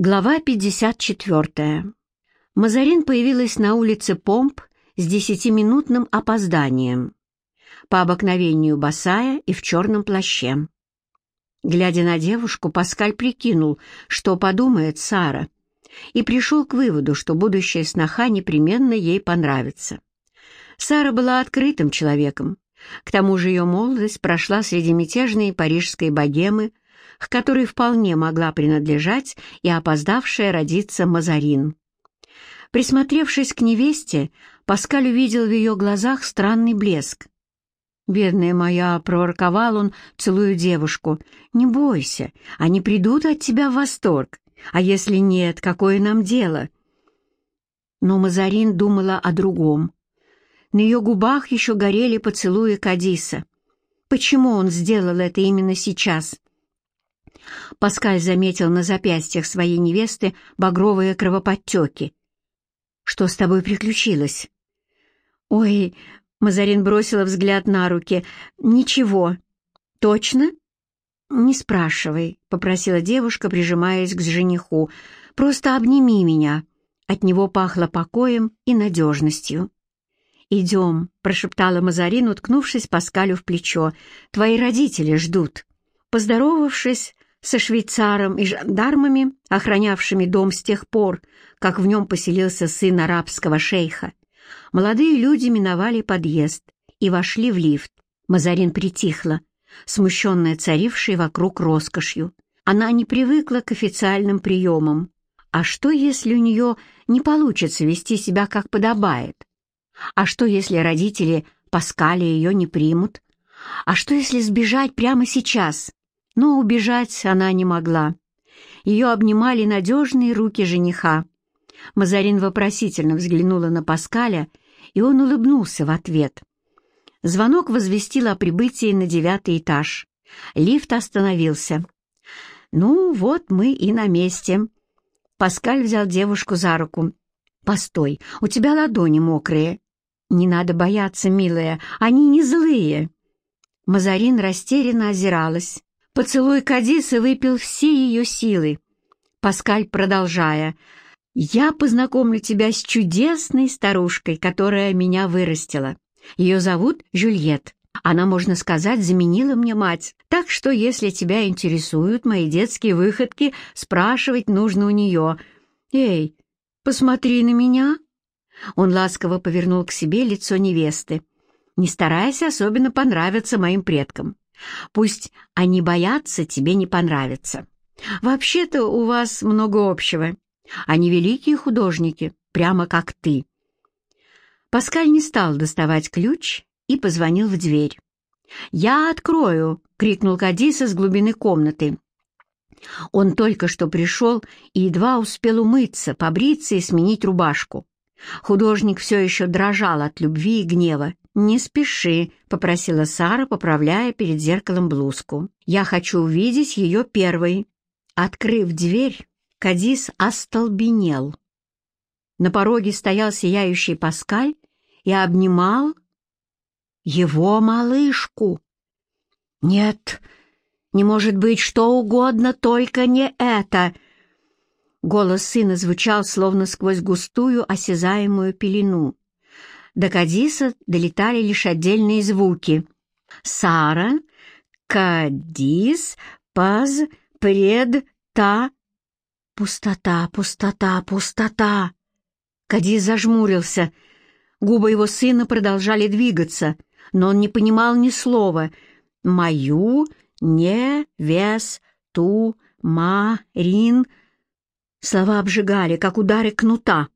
Глава 54. Мазарин появилась на улице Помп с десятиминутным опозданием, по обыкновению босая и в черном плаще. Глядя на девушку, Паскаль прикинул, что подумает Сара, и пришел к выводу, что будущая сноха непременно ей понравится. Сара была открытым человеком, к тому же ее молодость прошла среди мятежной парижской богемы, к которой вполне могла принадлежать и опоздавшая родиться Мазарин. Присмотревшись к невесте, Паскаль увидел в ее глазах странный блеск. «Бедная моя!» — проворковал он, целую девушку. «Не бойся, они придут от тебя в восторг. А если нет, какое нам дело?» Но Мазарин думала о другом. На ее губах еще горели поцелуи Кадиса. Почему он сделал это именно сейчас? Паскаль заметил на запястьях своей невесты багровые кровоподтеки. «Что с тобой приключилось?» «Ой...» — Мазарин бросила взгляд на руки. «Ничего». «Точно?» «Не спрашивай», — попросила девушка, прижимаясь к жениху. «Просто обними меня». От него пахло покоем и надежностью. «Идем», — прошептала Мазарин, уткнувшись Паскалю в плечо. «Твои родители ждут». Поздоровавшись, со швейцаром и жандармами, охранявшими дом с тех пор, как в нем поселился сын арабского шейха. Молодые люди миновали подъезд и вошли в лифт. Мазарин притихла, смущенная царившей вокруг роскошью. Она не привыкла к официальным приемам. А что, если у нее не получится вести себя как подобает? А что, если родители Паскаля ее не примут? А что, если сбежать прямо сейчас? Но убежать она не могла. Ее обнимали надежные руки жениха. Мазарин вопросительно взглянула на Паскаля, и он улыбнулся в ответ. Звонок возвестил о прибытии на девятый этаж. Лифт остановился. «Ну, вот мы и на месте». Паскаль взял девушку за руку. «Постой, у тебя ладони мокрые». «Не надо бояться, милая, они не злые». Мазарин растерянно озиралась. Поцелуй Кадиса выпил все ее силы. Паскаль, продолжая, «Я познакомлю тебя с чудесной старушкой, которая меня вырастила. Ее зовут Жюльет. Она, можно сказать, заменила мне мать. Так что, если тебя интересуют мои детские выходки, спрашивать нужно у нее. Эй, посмотри на меня!» Он ласково повернул к себе лицо невесты. «Не старайся особенно понравиться моим предкам. Пусть они боятся, тебе не понравится. Вообще-то у вас много общего. Они великие художники, прямо как ты». Паскаль не стал доставать ключ и позвонил в дверь. «Я открою!» — крикнул Кадис из глубины комнаты. Он только что пришел и едва успел умыться, побриться и сменить рубашку. Художник все еще дрожал от любви и гнева. «Не спеши», — попросила Сара, поправляя перед зеркалом блузку. «Я хочу увидеть ее первой». Открыв дверь, Кадис остолбенел. На пороге стоял сияющий Паскаль и обнимал его малышку. «Нет, не может быть что угодно, только не это!» Голос сына звучал словно сквозь густую осязаемую пелену. До Кадиса долетали лишь отдельные звуки. «Сара», «Кадис», «Паз», «Пред», «Та». Пустота, пустота, пустота. Кадис зажмурился. Губы его сына продолжали двигаться, но он не понимал ни слова. «Мою, не, вес, ту, ма, рин». Слова обжигали, как удары кнута.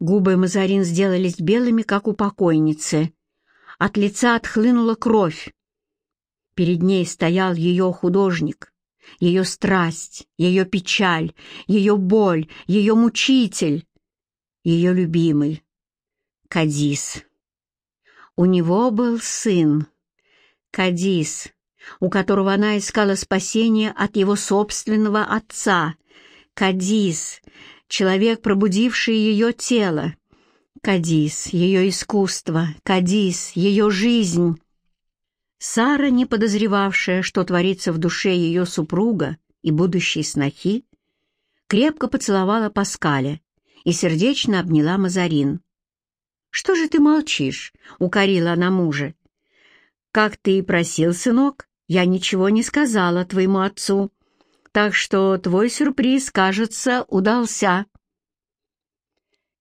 Губы Мазарин сделались белыми, как у покойницы. От лица отхлынула кровь. Перед ней стоял ее художник, ее страсть, ее печаль, ее боль, ее мучитель, ее любимый, Кадис. У него был сын, Кадис, у которого она искала спасения от его собственного отца, Кадис, человек, пробудивший ее тело. Кадис, ее искусство, Кадис, ее жизнь. Сара, не подозревавшая, что творится в душе ее супруга и будущей снохи, крепко поцеловала Паскаля и сердечно обняла Мазарин. «Что же ты молчишь?» — укорила она мужа. «Как ты и просил, сынок, я ничего не сказала твоему отцу, так что твой сюрприз, кажется, удался».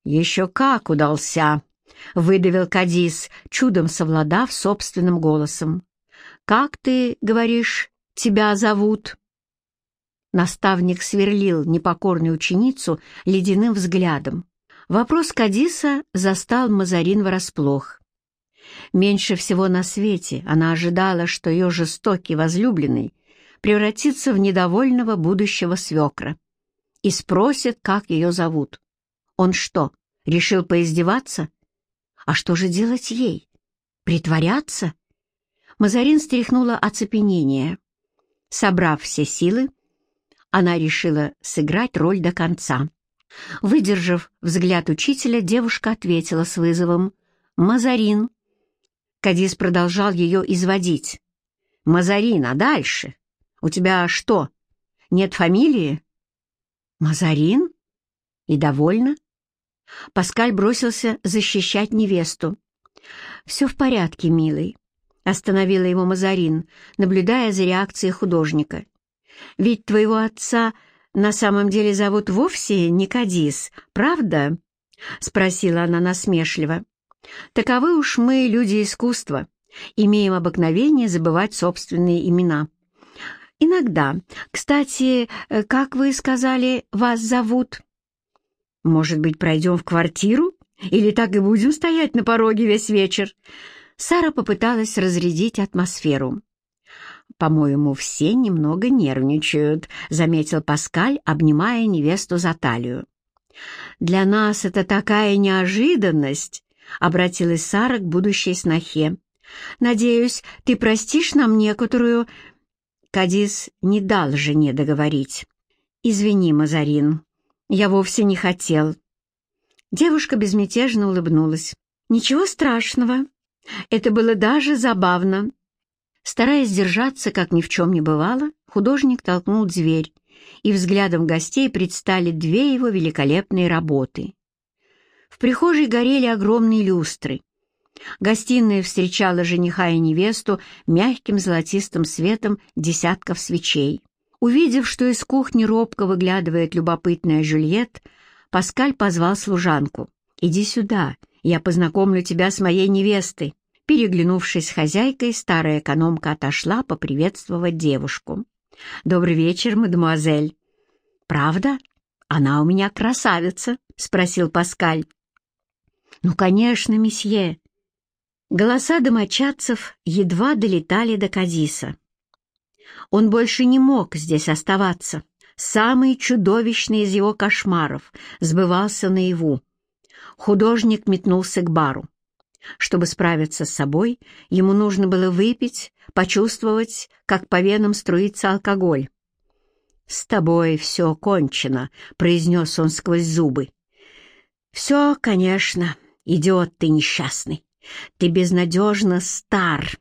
«Еще как удался!» — выдавил Кадис, чудом совладав собственным голосом. «Как ты, говоришь, тебя зовут?» Наставник сверлил непокорную ученицу ледяным взглядом. Вопрос Кадиса застал Мазарин врасплох. Меньше всего на свете она ожидала, что ее жестокий возлюбленный превратится в недовольного будущего свекра и спросит, как ее зовут. Он что, решил поиздеваться? А что же делать ей? Притворяться? Мазарин стряхнула оцепенение. Собрав все силы, она решила сыграть роль до конца. Выдержав взгляд учителя, девушка ответила с вызовом «Мазарин». Кадис продолжал ее изводить. «Мазарин, а дальше? У тебя что, нет фамилии?» «Мазарин?» «И довольна?» Паскаль бросился защищать невесту. «Все в порядке, милый», — остановила его Мазарин, наблюдая за реакцией художника. «Ведь твоего отца на самом деле зовут вовсе не Кадис, правда?» — спросила она насмешливо. «Таковы уж мы, люди искусства, имеем обыкновение забывать собственные имена». «Иногда. Кстати, э, как вы сказали, вас зовут?» «Может быть, пройдем в квартиру? Или так и будем стоять на пороге весь вечер?» Сара попыталась разрядить атмосферу. «По-моему, все немного нервничают», — заметил Паскаль, обнимая невесту за талию. «Для нас это такая неожиданность», — обратилась Сара к будущей снохе. «Надеюсь, ты простишь нам некоторую...» Кадис не дал жене договорить. «Извини, Мазарин, я вовсе не хотел». Девушка безмятежно улыбнулась. «Ничего страшного. Это было даже забавно». Стараясь держаться, как ни в чем не бывало, художник толкнул дверь, и взглядом гостей предстали две его великолепные работы. В прихожей горели огромные люстры. Гостиная встречала жениха и невесту мягким золотистым светом десятков свечей. Увидев, что из кухни робко выглядывает любопытная Жюльет, Паскаль позвал служанку. «Иди сюда, я познакомлю тебя с моей невестой». Переглянувшись с хозяйкой, старая экономка отошла поприветствовать девушку. «Добрый вечер, мадемуазель». «Правда? Она у меня красавица?» — спросил Паскаль. «Ну, конечно, месье». Голоса домочадцев едва долетали до Казиса. Он больше не мог здесь оставаться. Самый чудовищный из его кошмаров сбывался наяву. Художник метнулся к бару. Чтобы справиться с собой, ему нужно было выпить, почувствовать, как по венам струится алкоголь. «С тобой все кончено», — произнес он сквозь зубы. «Все, конечно, идиот ты несчастный. Ты безнадежно стар.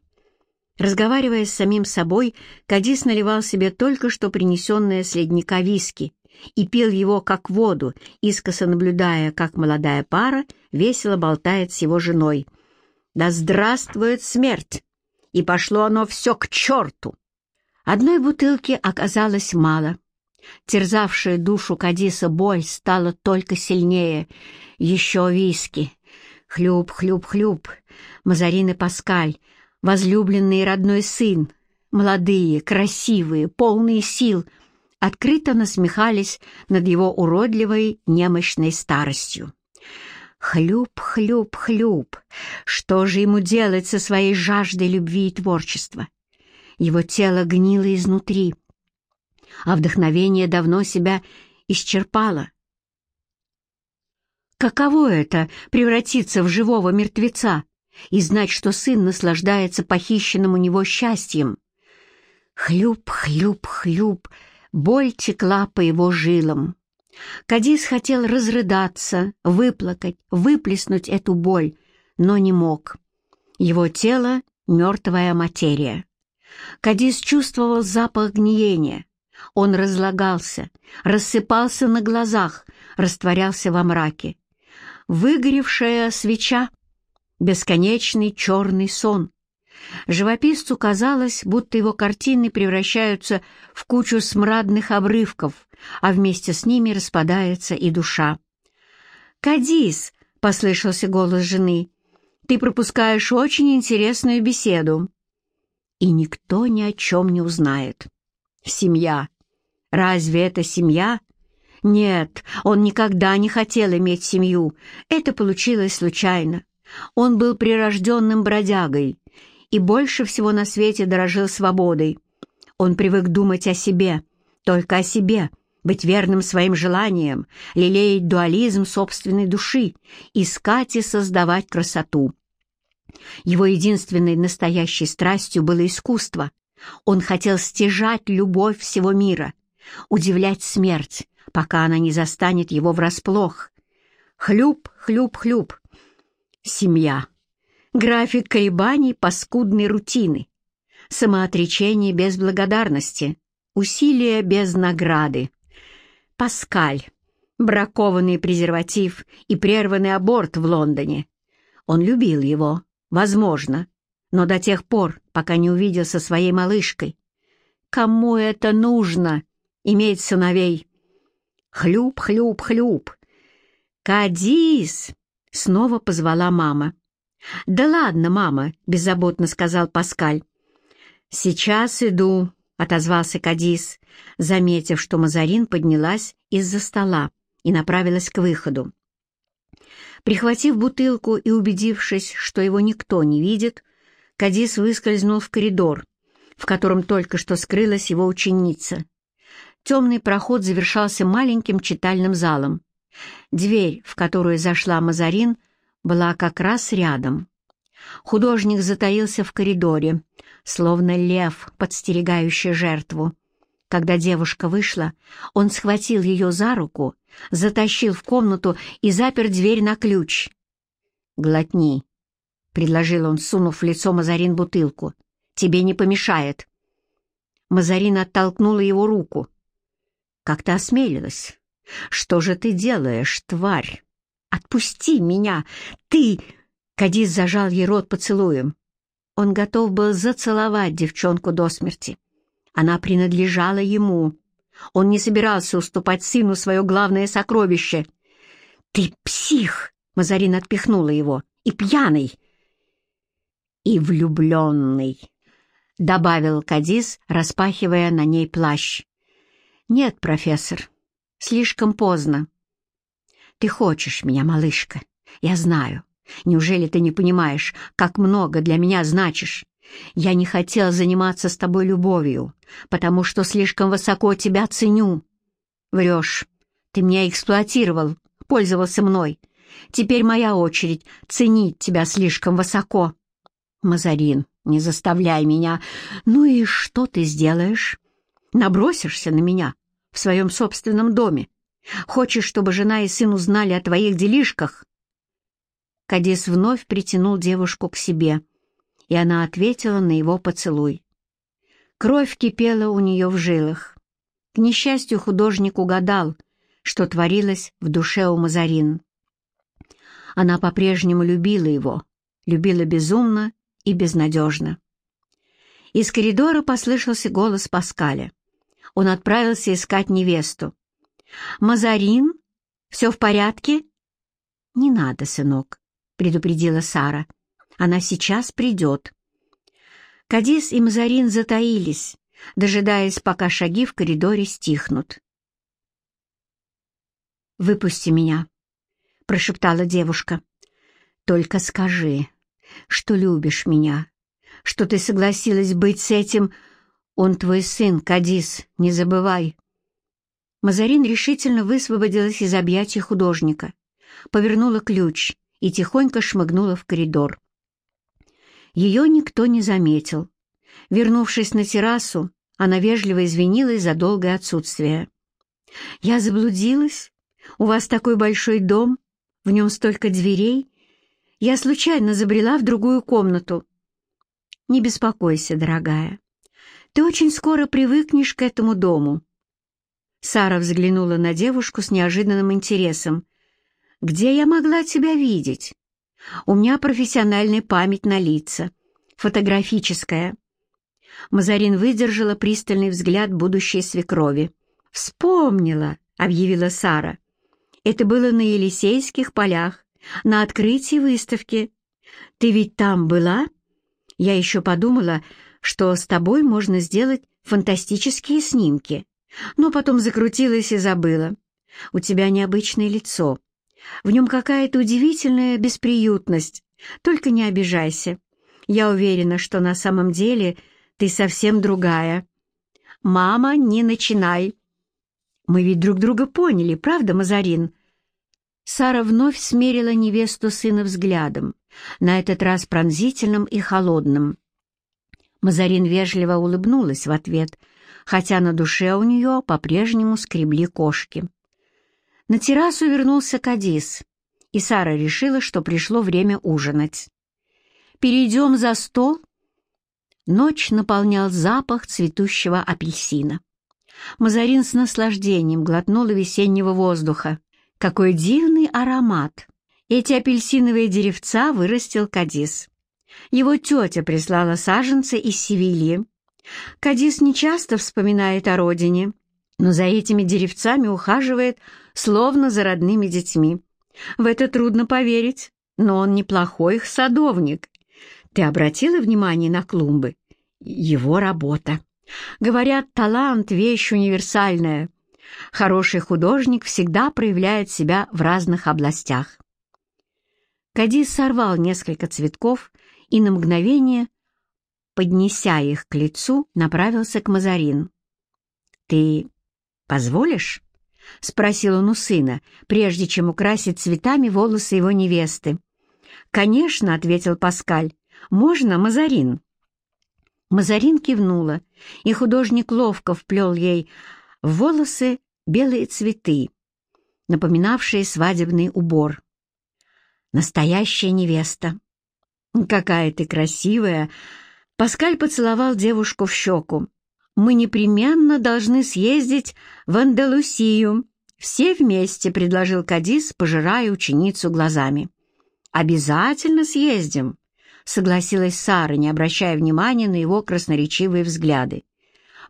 Разговаривая с самим собой, Кадис наливал себе только что принесенное с ледника виски и пил его как воду, искоса наблюдая, как молодая пара весело болтает с его женой. «Да здравствует смерть!» И пошло оно все к черту! Одной бутылки оказалось мало. Терзавшая душу Кадиса боль стала только сильнее. Еще виски. Хлюп, хлюп, хлюп. Мазарин и Паскаль возлюбленный родной сын, молодые, красивые, полные сил, открыто насмехались над его уродливой, немощной старостью. Хлюп, хлюп, хлюп. Что же ему делать со своей жаждой любви и творчества? Его тело гнило изнутри, а вдохновение давно себя исчерпало. Каково это — превратиться в живого мертвеца? и знать, что сын наслаждается похищенным у него счастьем. Хлюп, хлюп, хлюп, боль текла по его жилам. Кадис хотел разрыдаться, выплакать, выплеснуть эту боль, но не мог. Его тело — мертвая материя. Кадис чувствовал запах гниения, Он разлагался, рассыпался на глазах, растворялся во мраке. Выгоревшая свеча, бесконечный черный сон. Живописцу казалось, будто его картины превращаются в кучу смрадных обрывков, а вместе с ними распадается и душа. «Кадис!» — послышался голос жены. «Ты пропускаешь очень интересную беседу». И никто ни о чем не узнает. Семья. Разве это семья? Нет, он никогда не хотел иметь семью. Это получилось случайно. Он был прирожденным бродягой и больше всего на свете дорожил свободой. Он привык думать о себе, только о себе, быть верным своим желаниям, лелеять дуализм собственной души, искать и создавать красоту. Его единственной настоящей страстью было искусство. Он хотел стяжать любовь всего мира, удивлять смерть, пока она не застанет его врасплох. Хлюп, хлюп, хлюп. Семья. График колебаний паскудной рутины. Самоотречение без благодарности. Усилия без награды. Паскаль. Бракованный презерватив и прерванный аборт в Лондоне. Он любил его, возможно, но до тех пор, пока не увидел со своей малышкой. Кому это нужно, иметь сыновей? Хлюп, хлюп, хлюп. «Кадис!» — снова позвала мама. «Да ладно, мама», — беззаботно сказал Паскаль. «Сейчас иду», — отозвался Кадис, заметив, что Мазарин поднялась из-за стола и направилась к выходу. Прихватив бутылку и убедившись, что его никто не видит, Кадис выскользнул в коридор, в котором только что скрылась его ученица. Темный проход завершался маленьким читальным залом. Дверь, в которую зашла Мазарин, — была как раз рядом. Художник затаился в коридоре, словно лев, подстерегающий жертву. Когда девушка вышла, он схватил ее за руку, затащил в комнату и запер дверь на ключ. «Глотни», — предложил он, сунув в лицо Мазарин бутылку. «Тебе не помешает». Мазарин оттолкнула его руку. «Как ты осмелилась? Что же ты делаешь, тварь?» «Отпусти меня! Ты...» Кадис зажал ей рот поцелуем. Он готов был зацеловать девчонку до смерти. Она принадлежала ему. Он не собирался уступать сыну свое главное сокровище. «Ты псих!» — Мазарин отпихнула его. «И пьяный!» «И влюбленный!» — добавил Кадис, распахивая на ней плащ. «Нет, профессор, слишком поздно. Ты хочешь меня, малышка, я знаю. Неужели ты не понимаешь, как много для меня значишь? Я не хотел заниматься с тобой любовью, потому что слишком высоко тебя ценю. Врешь. Ты меня эксплуатировал, пользовался мной. Теперь моя очередь ценить тебя слишком высоко. Мазарин, не заставляй меня. Ну и что ты сделаешь? Набросишься на меня в своем собственном доме, Хочешь, чтобы жена и сын узнали о твоих делишках?» Кадис вновь притянул девушку к себе, и она ответила на его поцелуй. Кровь кипела у нее в жилах. К несчастью, художник угадал, что творилось в душе у Мазарин. Она по-прежнему любила его, любила безумно и безнадежно. Из коридора послышался голос Паскаля. Он отправился искать невесту. «Мазарин? Все в порядке?» «Не надо, сынок», — предупредила Сара. «Она сейчас придет». Кадис и Мазарин затаились, дожидаясь, пока шаги в коридоре стихнут. «Выпусти меня», — прошептала девушка. «Только скажи, что любишь меня, что ты согласилась быть с этим... Он твой сын, Кадис, не забывай». Мазарин решительно высвободилась из объятий художника, повернула ключ и тихонько шмыгнула в коридор. Ее никто не заметил. Вернувшись на террасу, она вежливо извинилась за долгое отсутствие. «Я заблудилась? У вас такой большой дом, в нем столько дверей. Я случайно забрела в другую комнату». «Не беспокойся, дорогая. Ты очень скоро привыкнешь к этому дому», Сара взглянула на девушку с неожиданным интересом. «Где я могла тебя видеть? У меня профессиональная память на лица, фотографическая». Мазарин выдержала пристальный взгляд будущей свекрови. «Вспомнила», — объявила Сара. «Это было на Елисейских полях, на открытии выставки. Ты ведь там была? Я еще подумала, что с тобой можно сделать фантастические снимки, но потом закрутилась и забыла. У тебя необычное лицо. В нем какая-то удивительная бесприютность. Только не обижайся. Я уверена, что на самом деле ты совсем другая. Мама, не начинай. Мы ведь друг друга поняли, правда, Мазарин? Сара вновь смерила невесту сына взглядом, на этот раз пронзительным и холодным. Мазарин вежливо улыбнулась в ответ, хотя на душе у нее по-прежнему скребли кошки. На террасу вернулся Кадис, и Сара решила, что пришло время ужинать. «Перейдем за стол?» Ночь наполнял запах цветущего апельсина. Мазарин с наслаждением глотнула весеннего воздуха. Какой дивный аромат! Эти апельсиновые деревца вырастил Кадис. Его тетя прислала саженцы из Севильи. Кадис нечасто вспоминает о родине, но за этими деревцами ухаживает, словно за родными детьми. В это трудно поверить, но он неплохой их садовник. Ты обратила внимание на клумбы? Его работа. Говорят, талант — вещь универсальная. Хороший художник всегда проявляет себя в разных областях. Кадис сорвал несколько цветков и на мгновение, поднеся их к лицу, направился к Мазарин. «Ты позволишь?» — спросил он у сына, прежде чем украсить цветами волосы его невесты. «Конечно», — ответил Паскаль, — «можно, Мазарин?» Мазарин кивнула, и художник ловко вплел ей в волосы белые цветы, напоминавшие свадебный убор. «Настоящая невеста!» «Какая ты красивая!» Паскаль поцеловал девушку в щеку. «Мы непременно должны съездить в Андалусию. Все вместе», — предложил Кадис, пожирая ученицу глазами. «Обязательно съездим», — согласилась Сара, не обращая внимания на его красноречивые взгляды.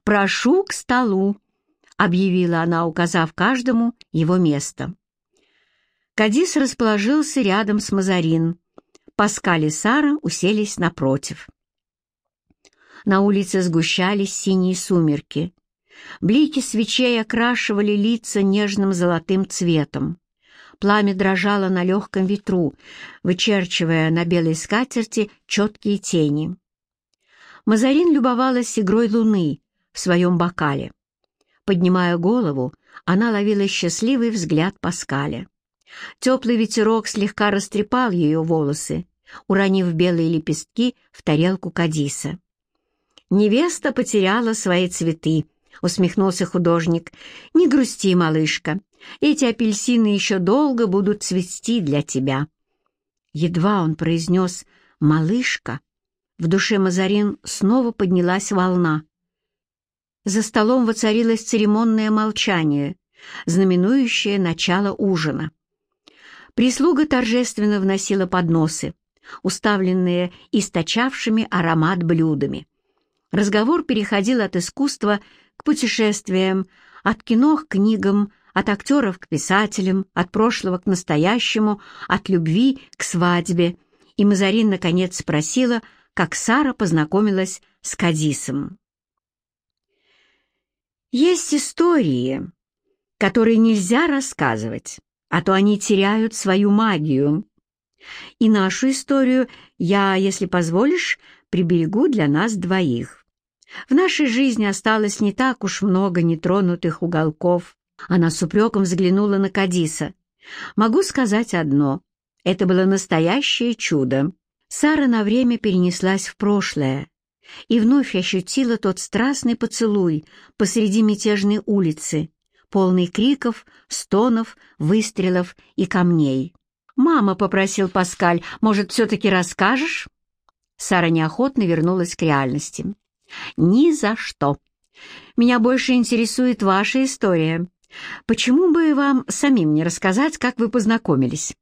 «Прошу к столу», — объявила она, указав каждому его место. Кадис расположился рядом с Мазарин, Паскаль и Сара уселись напротив. На улице сгущались синие сумерки. Блики свечей окрашивали лица нежным золотым цветом. Пламя дрожало на легком ветру, вычерчивая на белой скатерти четкие тени. Мазарин любовалась игрой луны в своем бокале. Поднимая голову, она ловила счастливый взгляд Паскаля. Теплый ветерок слегка растрепал ее волосы, уронив белые лепестки в тарелку Кадиса. «Невеста потеряла свои цветы», — усмехнулся художник. «Не грусти, малышка, эти апельсины еще долго будут цвести для тебя». Едва он произнес «малышка», в душе Мазарин снова поднялась волна. За столом воцарилось церемонное молчание, знаменующее начало ужина. Прислуга торжественно вносила подносы, уставленные источавшими аромат блюдами. Разговор переходил от искусства к путешествиям, от кино к книгам, от актеров к писателям, от прошлого к настоящему, от любви к свадьбе. И Мазарин наконец спросила, как Сара познакомилась с Кадисом. Есть истории, которые нельзя рассказывать а то они теряют свою магию. И нашу историю я, если позволишь, приберегу для нас двоих. В нашей жизни осталось не так уж много нетронутых уголков. Она с упреком взглянула на Кадиса. Могу сказать одно. Это было настоящее чудо. Сара на время перенеслась в прошлое и вновь ощутила тот страстный поцелуй посреди мятежной улицы, полный криков, стонов, выстрелов и камней. «Мама», — попросил Паскаль, — «может, все-таки расскажешь?» Сара неохотно вернулась к реальности. «Ни за что», Меня больше интересует ваша история. Почему бы вам самим не рассказать, как вы познакомились?»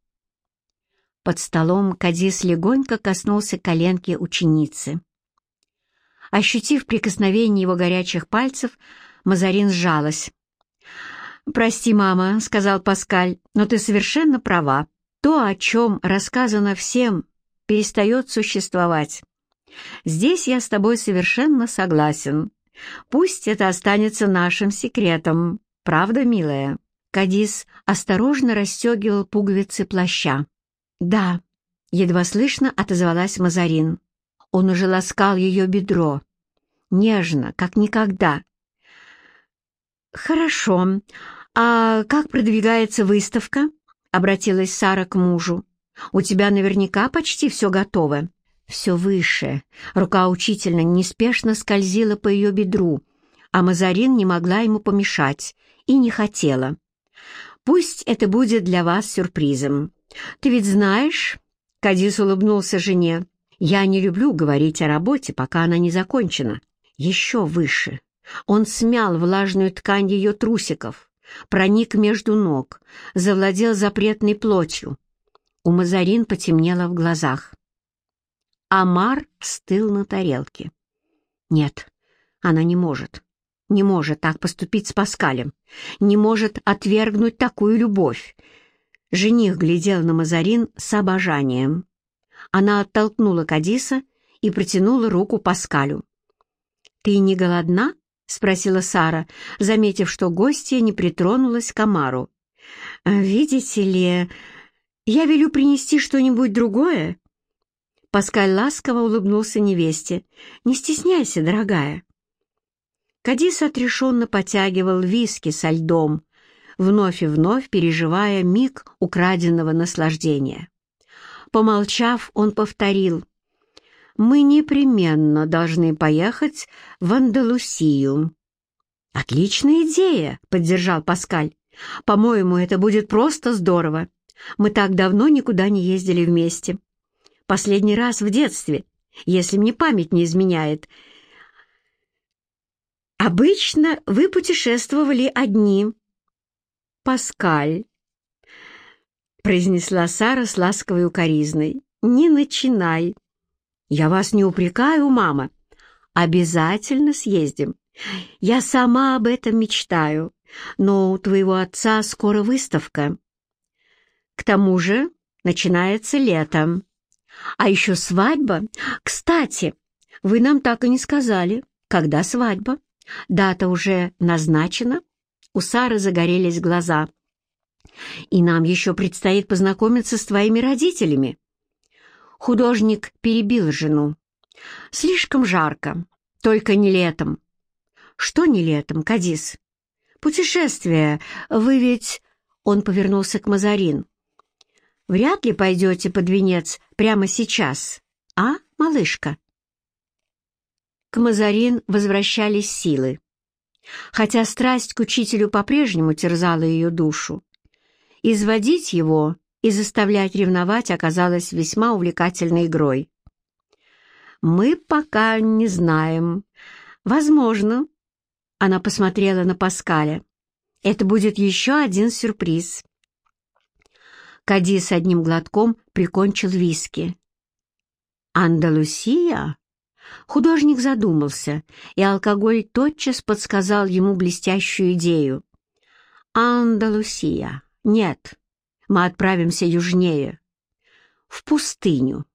Под столом Кадис легонько коснулся коленки ученицы. Ощутив прикосновение его горячих пальцев, Мазарин сжалась. «Прости, мама», — сказал Паскаль, — «но ты совершенно права. То, о чем рассказано всем, перестает существовать. Здесь я с тобой совершенно согласен. Пусть это останется нашим секретом. Правда, милая?» Кадис осторожно расстегивал пуговицы плаща. «Да», — едва слышно отозвалась Мазарин. Он уже ласкал ее бедро. Нежно, как никогда. «Хорошо. А как продвигается выставка?» — обратилась Сара к мужу. «У тебя наверняка почти все готово». Все выше. Рука учительно неспешно скользила по ее бедру, а Мазарин не могла ему помешать и не хотела. «Пусть это будет для вас сюрпризом. Ты ведь знаешь...» Кадис улыбнулся жене. «Я не люблю говорить о работе, пока она не закончена. Еще выше. Он смял влажную ткань ее трусиков, проник между ног, завладел запретной плотью. У Мазарин потемнело в глазах. Амар стыл на тарелке. Нет, она не может. Не может так поступить с Паскалем. Не может отвергнуть такую любовь. Жених глядел на Мазарин с обожанием. Она оттолкнула Кадиса и протянула руку Паскалю. «Ты не голодна?» — спросила Сара, заметив, что гостья не притронулась к Амару. «Видите ли, я велю принести что-нибудь другое?» Паскаль ласково улыбнулся невесте. «Не стесняйся, дорогая». Кадис отрешенно потягивал виски со льдом, вновь и вновь переживая миг украденного наслаждения. Помолчав, он повторил, «Мы непременно должны поехать в Андалусию». «Отличная идея», — поддержал Паскаль. «По-моему, это будет просто здорово. Мы так давно никуда не ездили вместе. Последний раз в детстве, если мне память не изменяет. Обычно вы путешествовали одни, Паскаль», — произнесла Сара с ласковой укоризной. «Не начинай». «Я вас не упрекаю, мама. Обязательно съездим. Я сама об этом мечтаю, но у твоего отца скоро выставка. К тому же начинается лето. А еще свадьба. Кстати, вы нам так и не сказали, когда свадьба. Дата уже назначена?» У Сары загорелись глаза. «И нам еще предстоит познакомиться с твоими родителями». Художник перебил жену. «Слишком жарко, только не летом». «Что не летом, Кадис?» «Путешествие. Вы ведь...» Он повернулся к Мазарин. «Вряд ли пойдете под венец прямо сейчас, а, малышка?» К Мазарин возвращались силы хотя страсть к учителю по-прежнему терзала ее душу. Изводить его и заставлять ревновать оказалось весьма увлекательной игрой. «Мы пока не знаем. Возможно». Она посмотрела на Паскаля. «Это будет еще один сюрприз». Кади с одним глотком прикончил виски. «Андалусия?» Художник задумался, и алкоголь тотчас подсказал ему блестящую идею. «Андалусия. Нет, мы отправимся южнее, в пустыню.